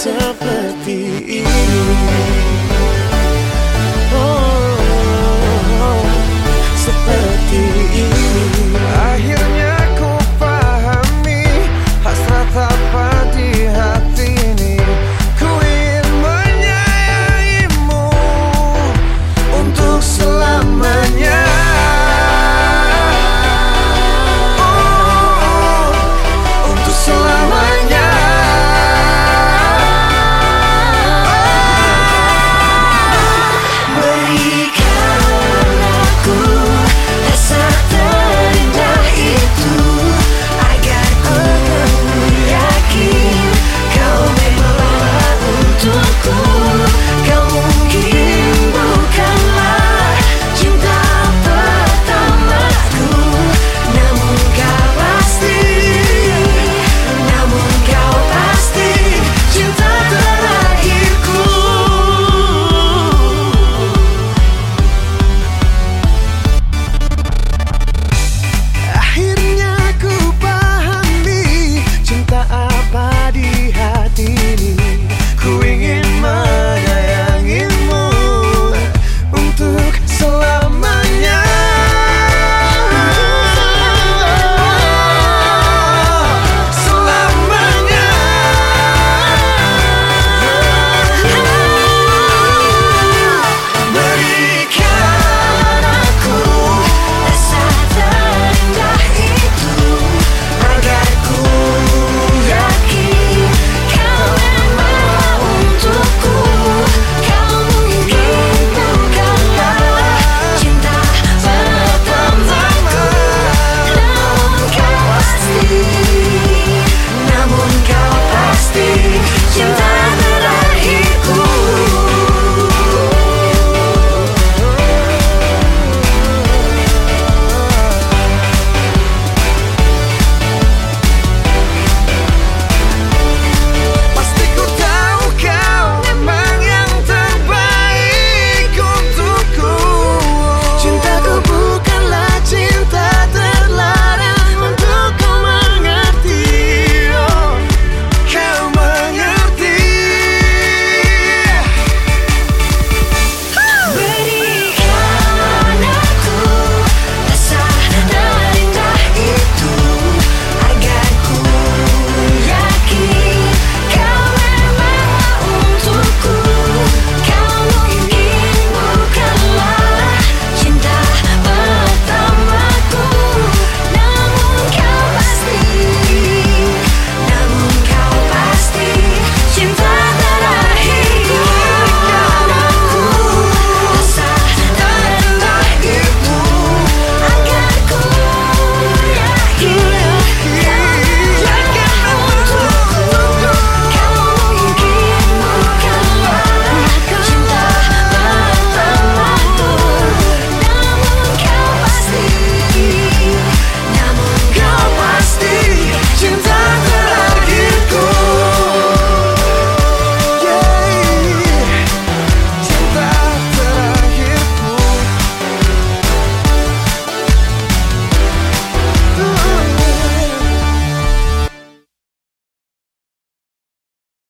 seperti ini.